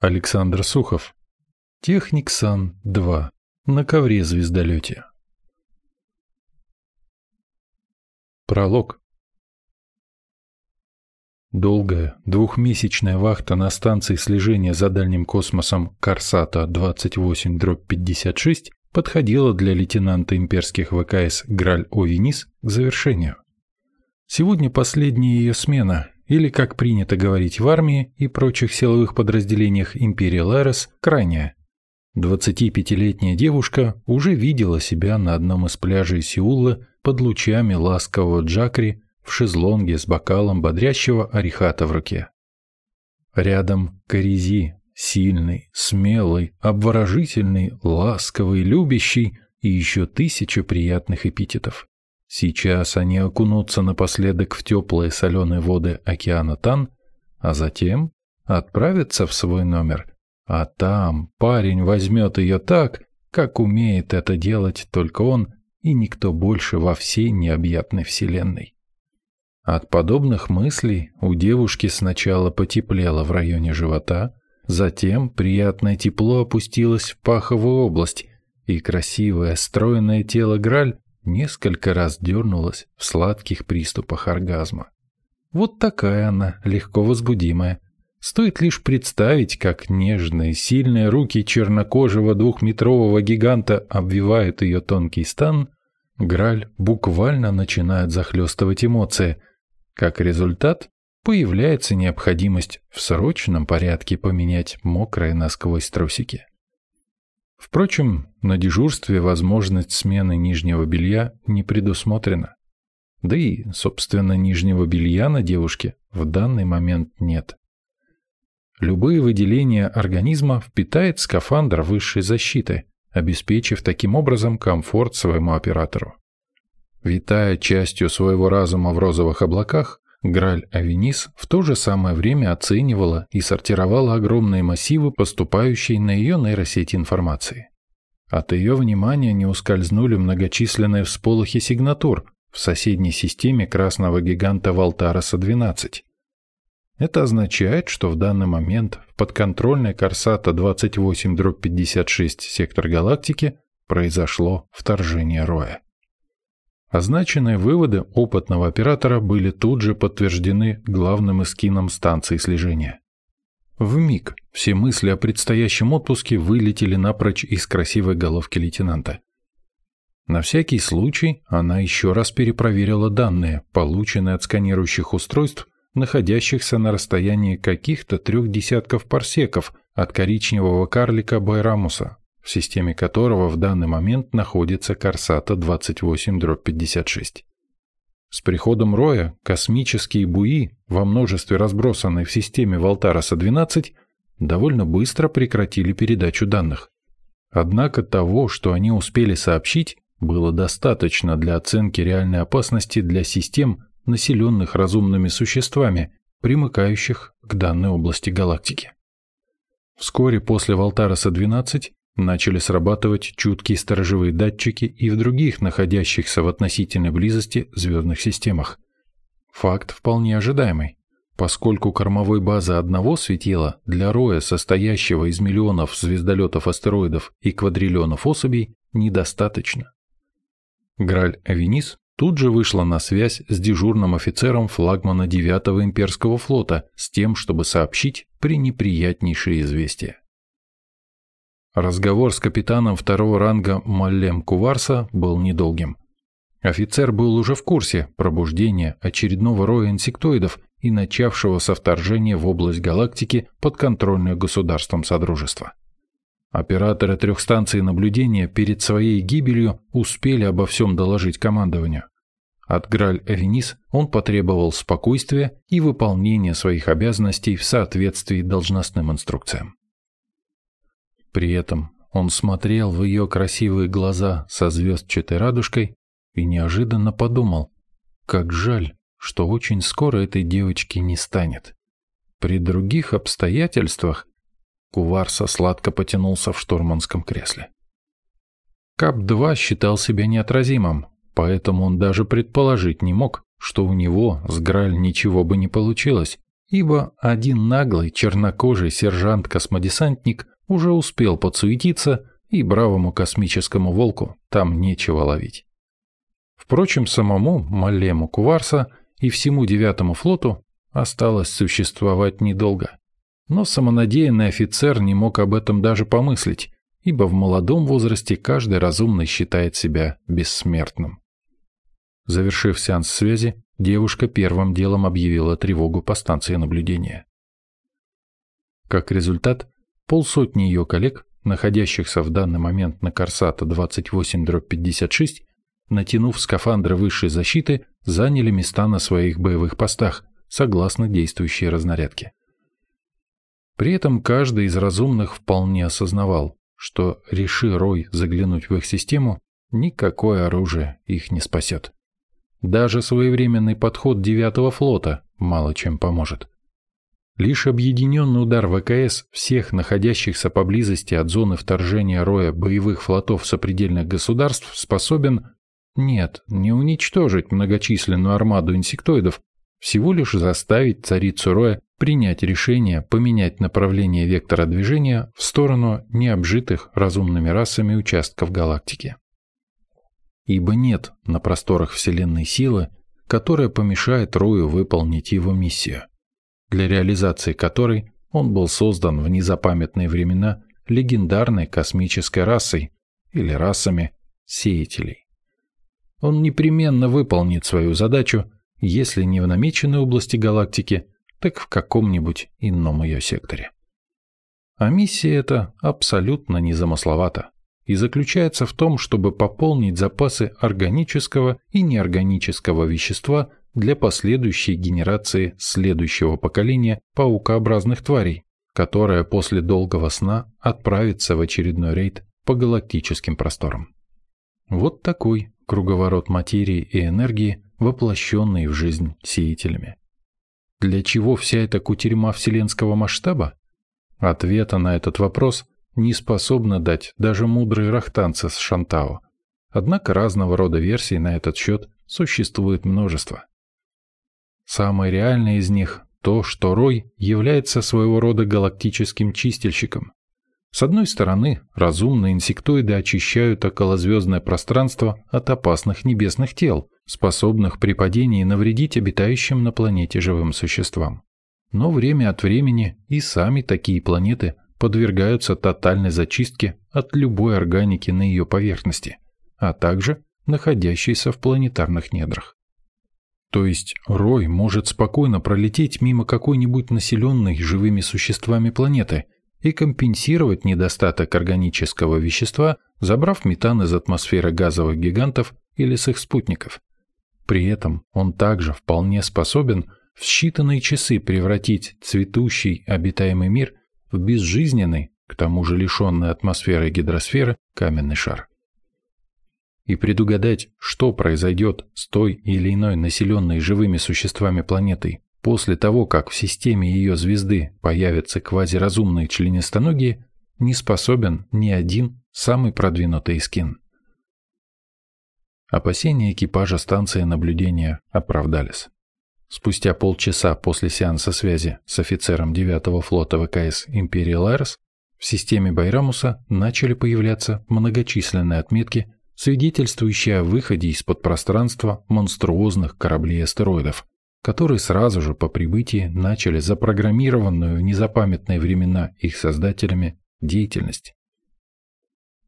Александр Сухов. Техник Сан-2. На ковре-звездолете. Пролог. Долгая двухмесячная вахта на станции слежения за дальним космосом Корсата 28-56 подходила для лейтенанта имперских ВКС Граль Овенис к завершению. Сегодня последняя ее смена, или, как принято говорить в армии и прочих силовых подразделениях империи Ларес, крайняя. 25-летняя девушка уже видела себя на одном из пляжей Сеула под лучами ласкового джакри в шезлонге с бокалом бодрящего орехата в руке. Рядом Коризи, сильный, смелый, обворожительный, ласковый, любящий и еще тысяча приятных эпитетов. Сейчас они окунутся напоследок в теплые соленые воды океана Тан, а затем отправятся в свой номер. А там парень возьмет ее так, как умеет это делать только он и никто больше во всей необъятной вселенной. От подобных мыслей у девушки сначала потеплело в районе живота, затем приятное тепло опустилось в паховую область, и красивое стройное тело Граль несколько раз дернулась в сладких приступах оргазма. Вот такая она, легко возбудимая. Стоит лишь представить, как нежные, сильные руки чернокожего двухметрового гиганта обвивают ее тонкий стан, Граль буквально начинает захлестывать эмоции. Как результат, появляется необходимость в срочном порядке поменять мокрые насквозь трусики. Впрочем, на дежурстве возможность смены нижнего белья не предусмотрена. Да и, собственно, нижнего белья на девушке в данный момент нет. Любые выделения организма впитает скафандр высшей защиты, обеспечив таким образом комфорт своему оператору. Витая частью своего разума в розовых облаках, Граль Авенис в то же самое время оценивала и сортировала огромные массивы, поступающие на ее нейросети информации. От ее внимания не ускользнули многочисленные всполохи сигнатур в соседней системе красного гиганта Валтараса-12. Это означает, что в данный момент в подконтрольной Корсата 28-56 сектор галактики произошло вторжение Роя. Означенные выводы опытного оператора были тут же подтверждены главным эскином станции слежения. В миг все мысли о предстоящем отпуске вылетели напрочь из красивой головки лейтенанта. На всякий случай она еще раз перепроверила данные, полученные от сканирующих устройств, находящихся на расстоянии каких-то трех десятков парсеков от коричневого карлика Байрамуса, в системе которого в данный момент находится Корсата 28-56. С приходом Роя космические буи, во множестве разбросанные в системе Валтараса-12, довольно быстро прекратили передачу данных. Однако того, что они успели сообщить, было достаточно для оценки реальной опасности для систем, населенных разумными существами, примыкающих к данной области галактики. Вскоре после Валтараса-12 Начали срабатывать чуткие сторожевые датчики и в других находящихся в относительной близости звездных системах. Факт вполне ожидаемый, поскольку кормовой базы одного светила для роя, состоящего из миллионов звездолетов-астероидов и квадриллионов особей, недостаточно. Граль Авенис тут же вышла на связь с дежурным офицером флагмана 9-го имперского флота с тем, чтобы сообщить пренеприятнейшее известие. Разговор с капитаном второго ранга Маллем Куварса был недолгим. Офицер был уже в курсе пробуждения очередного роя инсектоидов и начавшегося вторжения в область галактики, подконтрольную государством Содружества. Операторы трех станций наблюдения перед своей гибелью успели обо всем доложить командованию. От Граль-Эвенис он потребовал спокойствия и выполнения своих обязанностей в соответствии должностным инструкциям. При этом он смотрел в ее красивые глаза со звездчатой радужкой и неожиданно подумал, как жаль, что очень скоро этой девочки не станет. При других обстоятельствах Куварса сладко потянулся в штурманском кресле. Кап-2 считал себя неотразимым, поэтому он даже предположить не мог, что у него с Граль ничего бы не получилось, ибо один наглый чернокожий сержант-космодесантник уже успел подсуетиться, и бравому космическому волку там нечего ловить. Впрочем, самому Малему Куварса и всему девятому флоту осталось существовать недолго. Но самонадеянный офицер не мог об этом даже помыслить, ибо в молодом возрасте каждый разумный считает себя бессмертным. Завершив сеанс связи, девушка первым делом объявила тревогу по станции наблюдения. Как результат, полсотни ее коллег, находящихся в данный момент на Корсата 28-56, натянув скафандры высшей защиты, заняли места на своих боевых постах, согласно действующей разнарядке. При этом каждый из разумных вполне осознавал, что, реши Рой заглянуть в их систему, никакое оружие их не спасет. Даже своевременный подход девятого флота мало чем поможет. Лишь объединенный удар ВКС всех находящихся поблизости от зоны вторжения Роя боевых флотов сопредельных государств способен, нет, не уничтожить многочисленную армаду инсектоидов, всего лишь заставить царицу Роя принять решение поменять направление вектора движения в сторону необжитых разумными расами участков галактики. Ибо нет на просторах Вселенной силы, которая помешает Рою выполнить его миссию, для реализации которой он был создан в незапамятные времена легендарной космической расой или расами сеятелей. Он непременно выполнит свою задачу, если не в намеченной области галактики – так в каком-нибудь ином ее секторе. А миссия эта абсолютно незамысловата и заключается в том, чтобы пополнить запасы органического и неорганического вещества для последующей генерации следующего поколения паукообразных тварей, которая после долгого сна отправится в очередной рейд по галактическим просторам. Вот такой круговорот материи и энергии, воплощенный в жизнь сеятелями. Для чего вся эта кутерьма вселенского масштаба? Ответа на этот вопрос не способны дать даже мудрые рахтанцы с Шантао. Однако разного рода версий на этот счет существует множество. Самое реальное из них – то, что Рой является своего рода галактическим чистильщиком. С одной стороны, разумные инсектоиды очищают околозвездное пространство от опасных небесных тел – способных при падении навредить обитающим на планете живым существам. Но время от времени и сами такие планеты подвергаются тотальной зачистке от любой органики на ее поверхности, а также находящейся в планетарных недрах. То есть Рой может спокойно пролететь мимо какой-нибудь населенной живыми существами планеты и компенсировать недостаток органического вещества, забрав метан из атмосферы газовых гигантов или с их спутников. При этом он также вполне способен в считанные часы превратить цветущий обитаемый мир в безжизненный, к тому же лишенный атмосферы гидросферы, каменный шар. И предугадать, что произойдет с той или иной населенной живыми существами планетой после того, как в системе ее звезды появятся квазиразумные членистоногие, не способен ни один самый продвинутый скин. Опасения экипажа станции наблюдения оправдались. Спустя полчаса после сеанса связи с офицером 9-го флота ВКС Imperial Airs в системе Байрамуса начали появляться многочисленные отметки, свидетельствующие о выходе из-под пространства монструозных кораблей-астероидов, которые сразу же по прибытии начали запрограммированную в незапамятные времена их создателями деятельность.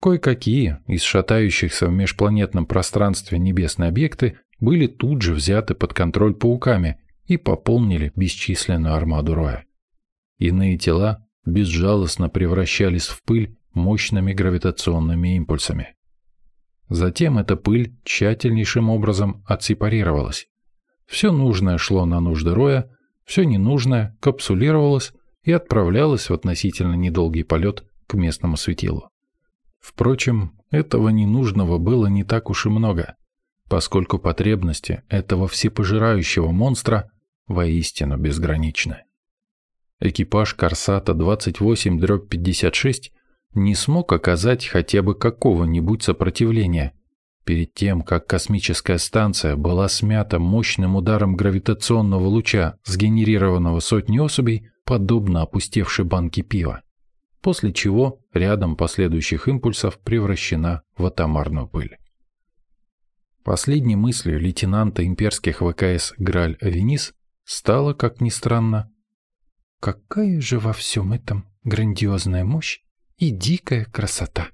Кое-какие из шатающихся в межпланетном пространстве небесные объекты были тут же взяты под контроль пауками и пополнили бесчисленную армаду Роя. Иные тела безжалостно превращались в пыль мощными гравитационными импульсами. Затем эта пыль тщательнейшим образом отсепарировалась. Все нужное шло на нужды Роя, все ненужное капсулировалось и отправлялось в относительно недолгий полет к местному светилу. Впрочем, этого ненужного было не так уж и много, поскольку потребности этого всепожирающего монстра воистину безграничны. Экипаж Корсата 28-56 не смог оказать хотя бы какого-нибудь сопротивления, перед тем, как космическая станция была смята мощным ударом гравитационного луча, сгенерированного сотней особей, подобно опустевшей банке пива, после чего рядом последующих импульсов превращена в атомарную пыль. Последней мыслью лейтенанта имперских ВКС Граль Авенис стало, как ни странно, «Какая же во всем этом грандиозная мощь и дикая красота!»